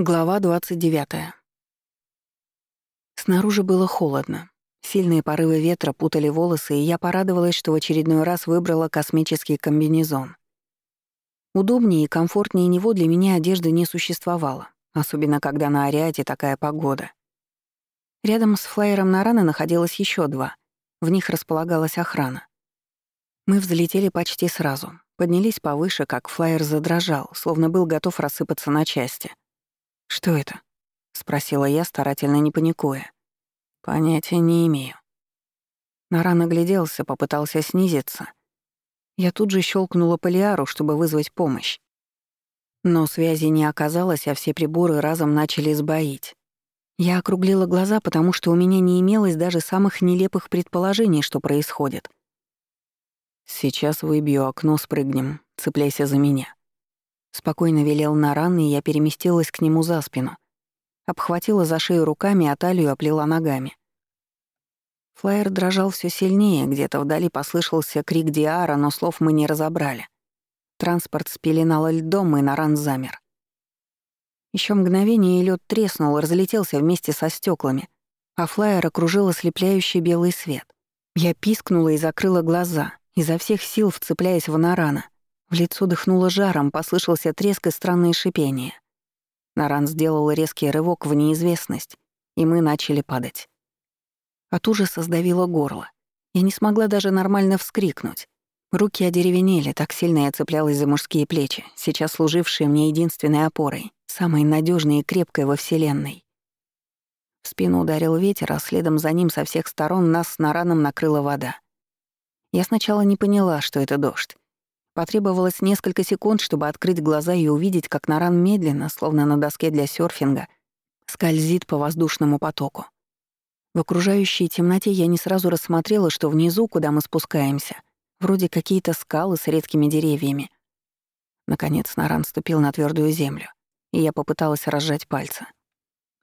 Глава 29. Снаружи было холодно. Сильные порывы ветра путали волосы, и я порадовалась, что в очередной раз выбрала космический комбинезон. Удобнее и комфортнее него для меня одежды не существовало, особенно когда на Ариате такая погода. Рядом с флайером на раны находилось еще два. В них располагалась охрана. Мы взлетели почти сразу, поднялись повыше, как флайер задрожал, словно был готов рассыпаться на части — «Что это?» — спросила я, старательно не паникуя. «Понятия не имею». Наран огляделся, попытался снизиться. Я тут же щелкнула полиару, чтобы вызвать помощь. Но связи не оказалось, а все приборы разом начали сбоить. Я округлила глаза, потому что у меня не имелось даже самых нелепых предположений, что происходит. «Сейчас выбью окно, спрыгнем, цепляйся за меня». Спокойно велел Наран, и я переместилась к нему за спину. Обхватила за шею руками, а талию оплела ногами. Флайер дрожал все сильнее, где-то вдали послышался крик Диара, но слов мы не разобрали. Транспорт спеленало льдом, и Наран замер. Еще мгновение, и лед треснул, разлетелся вместе со стеклами, а флайер окружил ослепляющий белый свет. Я пискнула и закрыла глаза, изо всех сил вцепляясь в Нарана — в лицо дыхнуло жаром, послышался треск и странное шипение. Наран сделал резкий рывок в неизвестность, и мы начали падать. От ужаса сдавило горло. Я не смогла даже нормально вскрикнуть. Руки одеревенели, так сильно я цеплялась за мужские плечи, сейчас служившие мне единственной опорой, самой надежной и крепкой во Вселенной. В спину ударил ветер, а следом за ним со всех сторон нас с Нараном накрыла вода. Я сначала не поняла, что это дождь. Потребовалось несколько секунд, чтобы открыть глаза и увидеть, как Наран медленно, словно на доске для серфинга, скользит по воздушному потоку. В окружающей темноте я не сразу рассмотрела, что внизу, куда мы спускаемся, вроде какие-то скалы с редкими деревьями. Наконец Наран ступил на твердую землю, и я попыталась разжать пальцы.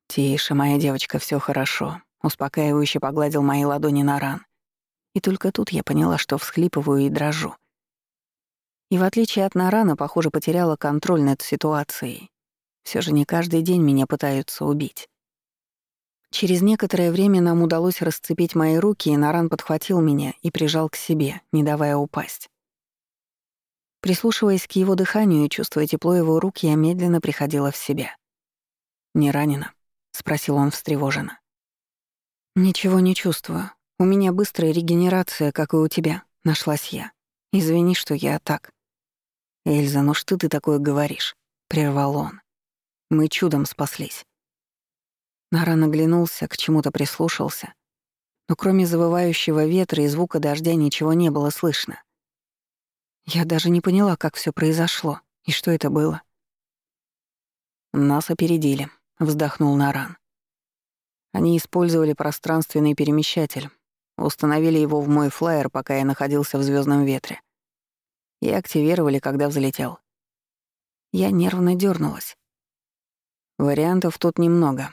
«Тише, моя девочка, все хорошо», — успокаивающе погладил мои ладони Наран. И только тут я поняла, что всхлипываю и дрожу. И в отличие от Нарана, похоже, потеряла контроль над ситуацией. Все же не каждый день меня пытаются убить. Через некоторое время нам удалось расцепить мои руки, и Наран подхватил меня и прижал к себе, не давая упасть. Прислушиваясь к его дыханию и чувствуя тепло его рук, я медленно приходила в себя. «Не ранена?» — спросил он встревоженно. «Ничего не чувствую. У меня быстрая регенерация, как и у тебя», — нашлась я. «Извини, что я так». «Эльза, ну что ты такое говоришь?» — прервал он. «Мы чудом спаслись». Нара наглянулся, к чему-то прислушался, но кроме завывающего ветра и звука дождя ничего не было слышно. Я даже не поняла, как все произошло и что это было. «Нас опередили», — вздохнул Наран. Они использовали пространственный перемещатель, установили его в мой флайер, пока я находился в звездном ветре и активировали, когда взлетел. Я нервно дернулась. Вариантов тут немного.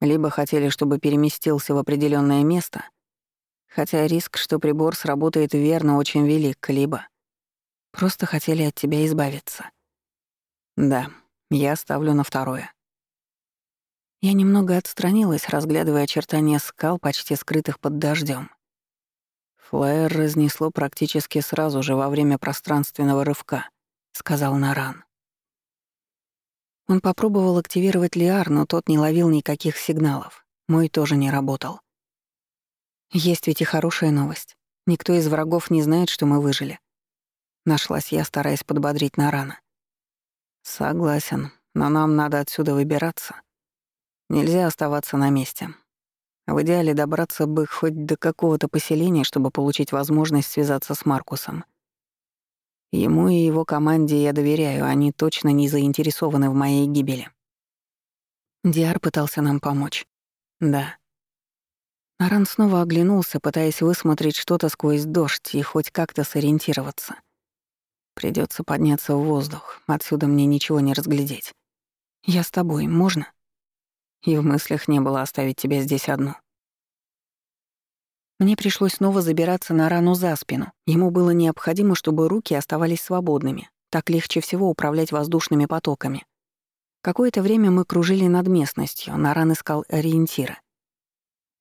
Либо хотели, чтобы переместился в определенное место, хотя риск, что прибор сработает верно, очень велик, либо просто хотели от тебя избавиться. Да, я ставлю на второе. Я немного отстранилась, разглядывая очертания скал, почти скрытых под дождем. Флайер разнесло практически сразу же во время пространственного рывка, сказал Наран. Он попробовал активировать Лиар, но тот не ловил никаких сигналов. Мой тоже не работал. Есть ведь и хорошая новость. Никто из врагов не знает, что мы выжили. Нашлась я, стараясь подбодрить Нарана. Согласен, но нам надо отсюда выбираться. Нельзя оставаться на месте. В идеале добраться бы хоть до какого-то поселения, чтобы получить возможность связаться с Маркусом. Ему и его команде я доверяю, они точно не заинтересованы в моей гибели. Диар пытался нам помочь. Да. Аран снова оглянулся, пытаясь высмотреть что-то сквозь дождь и хоть как-то сориентироваться. Придется подняться в воздух, отсюда мне ничего не разглядеть. Я с тобой, можно? И в мыслях не было оставить тебя здесь одну. Мне пришлось снова забираться на рану за спину. Ему было необходимо, чтобы руки оставались свободными. Так легче всего управлять воздушными потоками. Какое-то время мы кружили над местностью, Наран искал ориентира.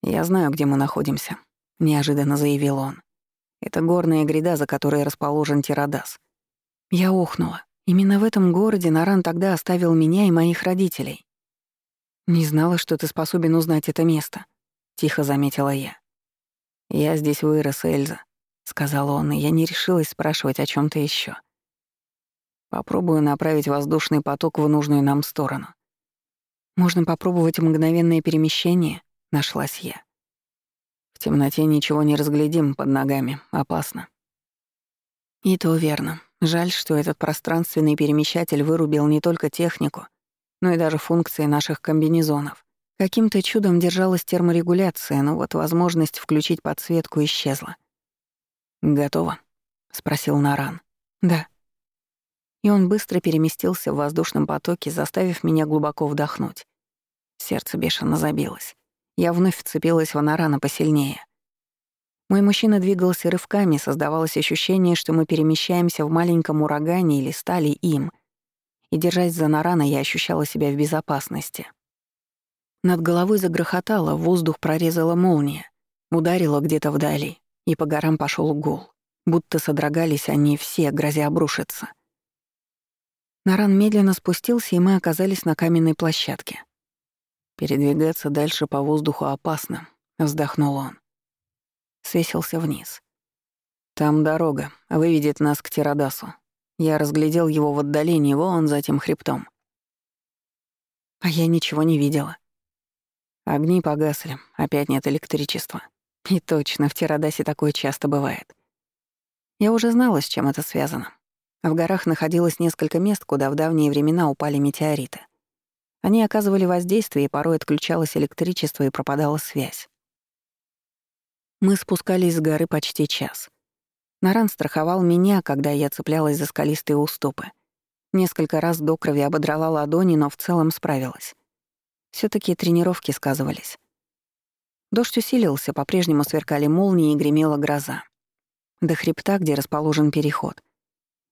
«Я знаю, где мы находимся», — неожиданно заявил он. «Это горная гряда, за которой расположен Тирадас». Я охнула. Именно в этом городе Наран тогда оставил меня и моих родителей. «Не знала, что ты способен узнать это место», — тихо заметила я. «Я здесь вырос, Эльза», — сказал он, и я не решилась спрашивать о чем то еще. Попробую направить воздушный поток в нужную нам сторону. Можно попробовать мгновенное перемещение, нашлась я. В темноте ничего не разглядим под ногами, опасно. И то верно. Жаль, что этот пространственный перемещатель вырубил не только технику, но и даже функции наших комбинезонов. Каким-то чудом держалась терморегуляция, но вот возможность включить подсветку исчезла. «Готово?» — спросил Наран. «Да», и он быстро переместился в воздушном потоке, заставив меня глубоко вдохнуть. Сердце бешено забилось. Я вновь вцепилась в Анарана посильнее. Мой мужчина двигался рывками, создавалось ощущение, что мы перемещаемся в маленьком урагане или стали им. И, держась за Нарана, я ощущала себя в безопасности. Над головой загрохотало, воздух прорезала молния, ударила где-то вдали, и по горам пошел гул. Будто содрогались они все, грозя обрушиться. Наран медленно спустился, и мы оказались на каменной площадке. «Передвигаться дальше по воздуху опасно», — вздохнул он. Свесился вниз. «Там дорога, выведет нас к Тирадасу. Я разглядел его в отдалении, вон за тем хребтом. А я ничего не видела. Огни погасли, опять нет электричества. И точно, в Тирадасе такое часто бывает. Я уже знала, с чем это связано. В горах находилось несколько мест, куда в давние времена упали метеориты. Они оказывали воздействие, и порой отключалось электричество и пропадала связь. Мы спускались с горы почти час. Наран страховал меня, когда я цеплялась за скалистые уступы. Несколько раз до крови ободрала ладони, но в целом справилась. все таки тренировки сказывались. Дождь усилился, по-прежнему сверкали молнии и гремела гроза. До хребта, где расположен переход,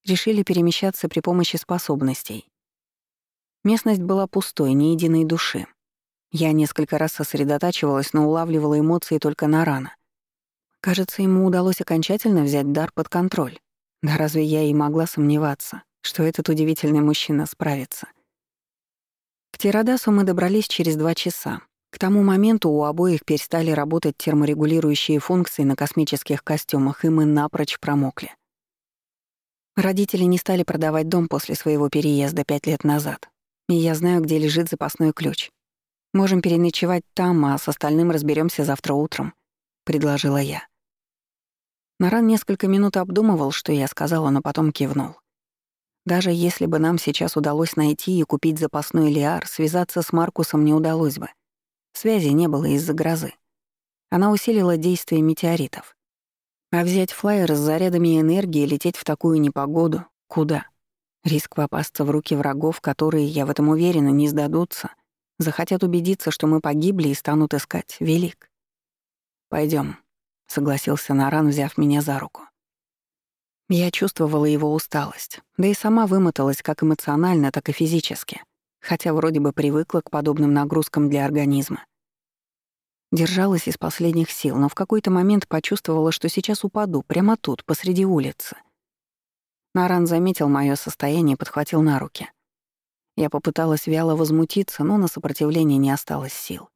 решили перемещаться при помощи способностей. Местность была пустой, ни единой души. Я несколько раз сосредотачивалась, но улавливала эмоции только на рано. Кажется, ему удалось окончательно взять дар под контроль. Да разве я и могла сомневаться, что этот удивительный мужчина справится? К Тирадасу мы добрались через два часа. К тому моменту у обоих перестали работать терморегулирующие функции на космических костюмах, и мы напрочь промокли. Родители не стали продавать дом после своего переезда пять лет назад. И я знаю, где лежит запасной ключ. Можем переночевать там, а с остальным разберемся завтра утром», — предложила я. Наран несколько минут обдумывал, что я сказала, но потом кивнул. Даже если бы нам сейчас удалось найти и купить запасной лиар, связаться с Маркусом не удалось бы. Связи не было из-за грозы. Она усилила действие метеоритов. А взять флайер с зарядами энергии и лететь в такую непогоду — куда? Риск попасться в руки врагов, которые, я в этом уверена, не сдадутся, захотят убедиться, что мы погибли и станут искать, велик. Пойдем, согласился Наран, взяв меня за руку. Я чувствовала его усталость, да и сама вымоталась как эмоционально, так и физически, хотя вроде бы привыкла к подобным нагрузкам для организма. Держалась из последних сил, но в какой-то момент почувствовала, что сейчас упаду, прямо тут, посреди улицы. Наран заметил моё состояние и подхватил на руки. Я попыталась вяло возмутиться, но на сопротивление не осталось сил.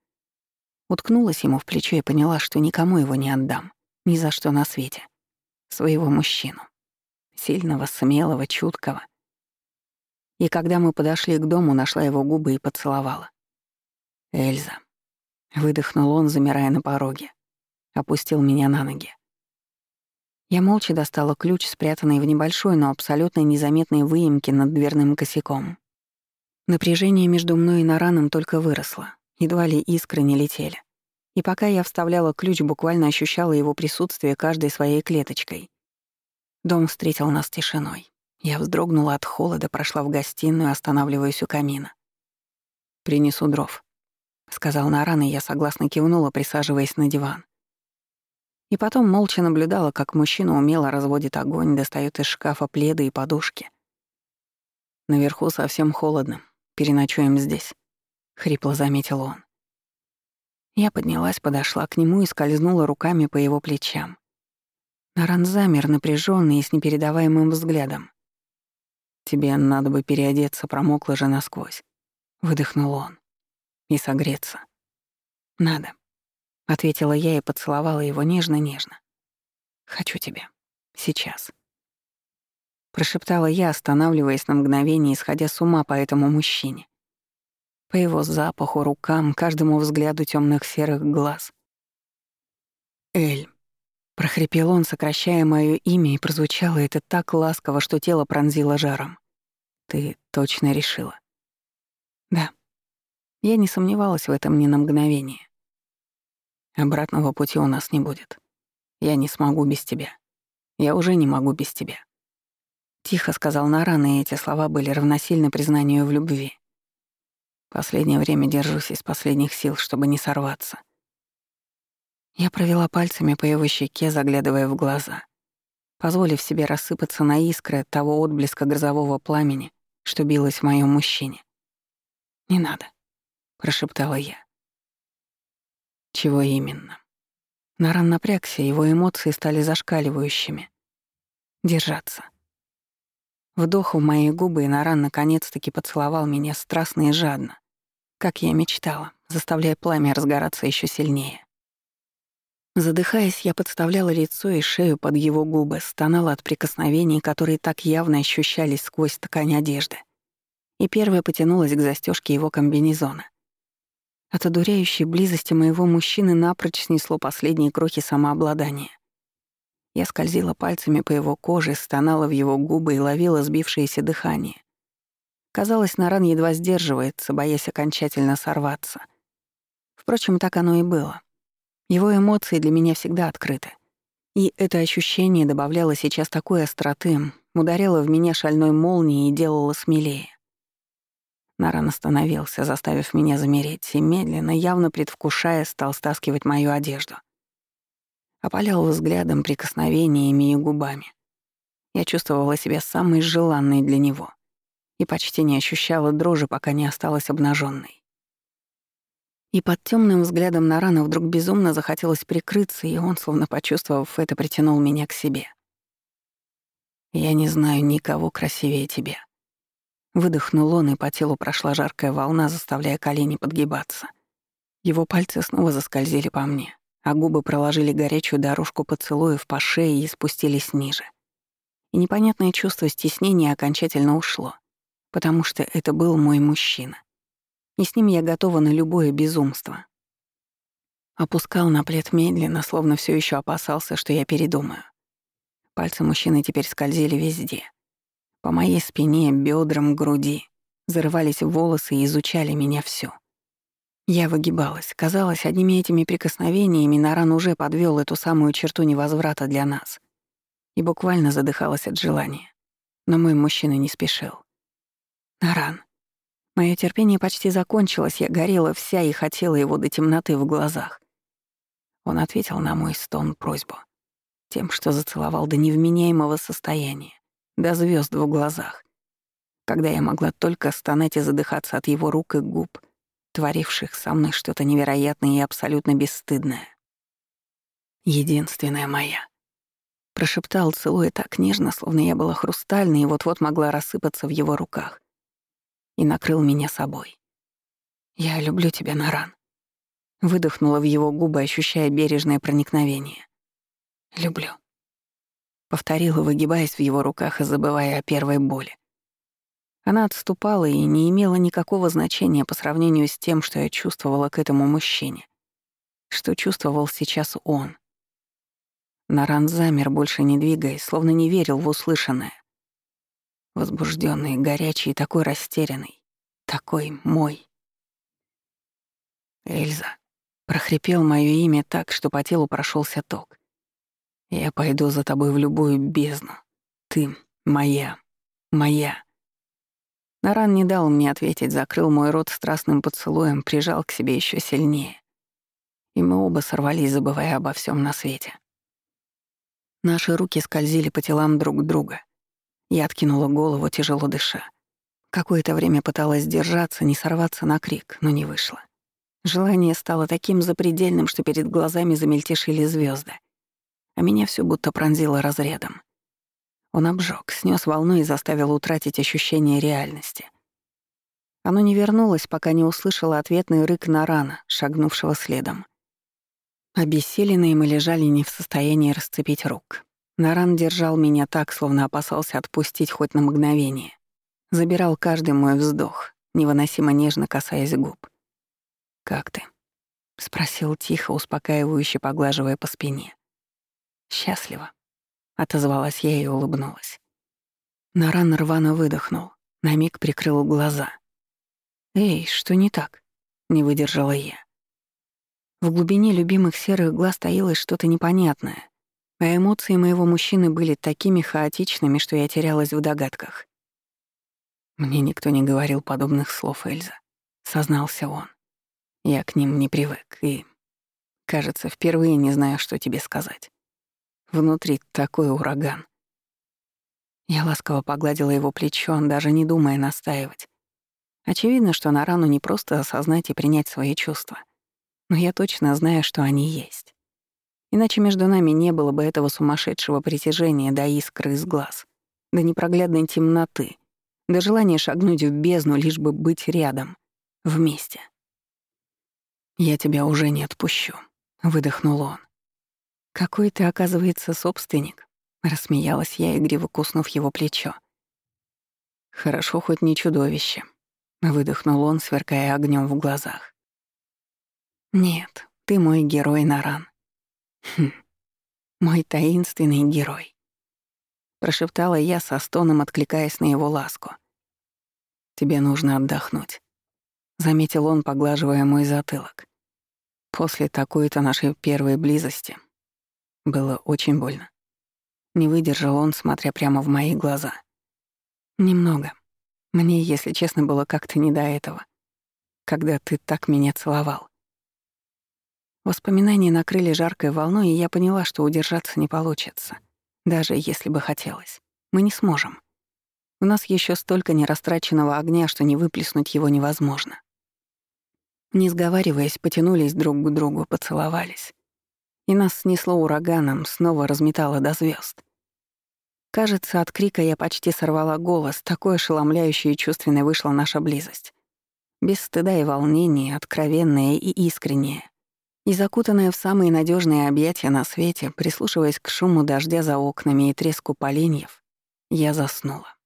Уткнулась ему в плечо и поняла, что никому его не отдам. Ни за что на свете. Своего мужчину. Сильного, смелого, чуткого. И когда мы подошли к дому, нашла его губы и поцеловала. «Эльза», Выдохнул он, замирая на пороге. Опустил меня на ноги. Я молча достала ключ, спрятанный в небольшой, но абсолютно незаметной выемке над дверным косяком. Напряжение между мной и Нараном только выросло. Едва ли искры не летели. И пока я вставляла ключ, буквально ощущала его присутствие каждой своей клеточкой. Дом встретил нас тишиной. Я вздрогнула от холода, прошла в гостиную, останавливаясь у камина. «Принесу дров», — сказал Наран, и я согласно кивнула, присаживаясь на диван. И потом молча наблюдала, как мужчина умело разводит огонь, достает из шкафа пледы и подушки. Наверху совсем холодно. переночуем здесь», — хрипло заметил он. Я поднялась, подошла к нему и скользнула руками по его плечам. Наран замер, напряженный и с непередаваемым взглядом. «Тебе надо бы переодеться, промокла же насквозь», — выдохнул он. «И согреться». «Надо», — ответила я и поцеловала его нежно-нежно. «Хочу тебя. Сейчас». Прошептала я, останавливаясь на мгновение, исходя с ума по этому мужчине. По его запаху, рукам, каждому взгляду темных серых глаз. «Эль», — прохрипел он, сокращая моё имя, и прозвучало это так ласково, что тело пронзило жаром. «Ты точно решила?» «Да». Я не сомневалась в этом ни на мгновение. Обратного пути у нас не будет. Я не смогу без тебя. Я уже не могу без тебя. Тихо сказал Наран, и эти слова были равносильны признанию в любви. Последнее время держусь из последних сил, чтобы не сорваться. Я провела пальцами по его щеке, заглядывая в глаза, позволив себе рассыпаться на искры от того отблеска грозового пламени, что билось в моем мужчине. «Не надо», — прошептала я. «Чего именно?» Наран напрягся, его эмоции стали зашкаливающими. «Держаться». Вдох в мои губы, и Наран наконец-таки поцеловал меня страстно и жадно, как я мечтала, заставляя пламя разгораться еще сильнее. Задыхаясь, я подставляла лицо и шею под его губы, стонала от прикосновений, которые так явно ощущались сквозь ткань одежды. И первая потянулась к застежке его комбинезона. От одуряющей близости моего мужчины напрочь снесло последние крохи самообладания. Я скользила пальцами по его коже, стонала в его губы и ловила сбившееся дыхание. Казалось, Наран едва сдерживается, боясь окончательно сорваться. Впрочем, так оно и было. Его эмоции для меня всегда открыты. И это ощущение добавляло сейчас такой остроты, ударяло в меня шальной молнией и делало смелее. Наран остановился, заставив меня замереть, и медленно, явно предвкушая, стал стаскивать мою одежду опалял взглядом, прикосновениями и губами. Я чувствовала себя самой желанной для него и почти не ощущала дрожи, пока не осталась обнаженной. И под темным взглядом Нарана вдруг безумно захотелось прикрыться, и он, словно почувствовав это, притянул меня к себе. «Я не знаю никого красивее тебя». Выдохнул он, и по телу прошла жаркая волна, заставляя колени подгибаться. Его пальцы снова заскользили по мне а губы проложили горячую дорожку поцелуев по шее и спустились ниже. И непонятное чувство стеснения окончательно ушло, потому что это был мой мужчина. И с ним я готова на любое безумство. Опускал на плед медленно, словно все еще опасался, что я передумаю. Пальцы мужчины теперь скользили везде. По моей спине, бедрам, груди. Зарывались в волосы и изучали меня всю. Я выгибалась. Казалось, одними этими прикосновениями Наран уже подвел эту самую черту невозврата для нас. И буквально задыхалась от желания. Но мой мужчина не спешил. Наран. Мое терпение почти закончилось, я горела вся и хотела его до темноты в глазах. Он ответил на мой стон просьбу. Тем, что зацеловал до невменяемого состояния, до звезд в глазах. Когда я могла только стонать и задыхаться от его рук и губ — творивших со мной что-то невероятное и абсолютно бесстыдное. «Единственная моя», — прошептал, целуя так нежно, словно я была хрустальной и вот-вот могла рассыпаться в его руках, и накрыл меня собой. «Я люблю тебя, Наран», — выдохнула в его губы, ощущая бережное проникновение. «Люблю», — повторила, выгибаясь в его руках и забывая о первой боли. Она отступала и не имела никакого значения по сравнению с тем, что я чувствовала к этому мужчине. Что чувствовал сейчас он. Наран замер, больше не двигаясь, словно не верил в услышанное. Возбужденный, горячий, такой растерянный. Такой мой. Эльза. Прохрипел мое имя так, что по телу прошелся ток. Я пойду за тобой в любую бездну. Ты моя. Моя. Наран не дал мне ответить, закрыл мой рот страстным поцелуем, прижал к себе еще сильнее. И мы оба сорвались, забывая обо всем на свете. Наши руки скользили по телам друг друга. Я откинула голову, тяжело дыша. Какое-то время пыталась держаться, не сорваться на крик, но не вышло. Желание стало таким запредельным, что перед глазами замельтешили звезды, а меня все будто пронзило разрядом. Он обжег, снес волну и заставил утратить ощущение реальности. Оно не вернулось, пока не услышала ответный рык Нарана, шагнувшего следом. Обессиленные мы лежали не в состоянии расцепить рук. Наран держал меня так, словно опасался отпустить хоть на мгновение. Забирал каждый мой вздох, невыносимо нежно касаясь губ. «Как ты?» — спросил тихо, успокаивающе поглаживая по спине. «Счастливо», — отозвалась я и улыбнулась. Наран рвано выдохнул, на миг прикрыл глаза. «Эй, что не так?» — не выдержала я. В глубине любимых серых глаз таилось что-то непонятное, а эмоции моего мужчины были такими хаотичными, что я терялась в догадках. «Мне никто не говорил подобных слов, Эльза», — сознался он. «Я к ним не привык и, кажется, впервые не знаю, что тебе сказать. Внутри такой ураган». Я ласково погладила его плечо, даже не думая настаивать. Очевидно, что на рану не просто осознать и принять свои чувства. Но я точно знаю, что они есть. Иначе между нами не было бы этого сумасшедшего притяжения до искры из глаз, до непроглядной темноты, до желания шагнуть в бездну, лишь бы быть рядом, вместе. «Я тебя уже не отпущу», — выдохнул он. «Какой ты, оказывается, собственник», — рассмеялась я, игриво куснув его плечо. «Хорошо, хоть не чудовище», Выдохнул он, сверкая огнем в глазах. «Нет, ты мой герой, Наран. Хм, мой таинственный герой», — прошептала я со стоном, откликаясь на его ласку. «Тебе нужно отдохнуть», — заметил он, поглаживая мой затылок. «После такой-то нашей первой близости было очень больно». Не выдержал он, смотря прямо в мои глаза. «Немного», мне, если честно, было как-то не до этого, когда ты так меня целовал. Воспоминания накрыли жаркой волной, и я поняла, что удержаться не получится, даже если бы хотелось. Мы не сможем. У нас еще столько нерастраченного огня, что не выплеснуть его невозможно. Не сговариваясь, потянулись друг к другу, поцеловались. И нас снесло ураганом, снова разметало до звезд. Кажется, от крика я почти сорвала голос, такой ошеломляющей и чувственной вышла наша близость. Без стыда и волнения, откровенная и искренняя. И закутанная в самые надежные объятия на свете, прислушиваясь к шуму дождя за окнами и треску поленьев, я заснула.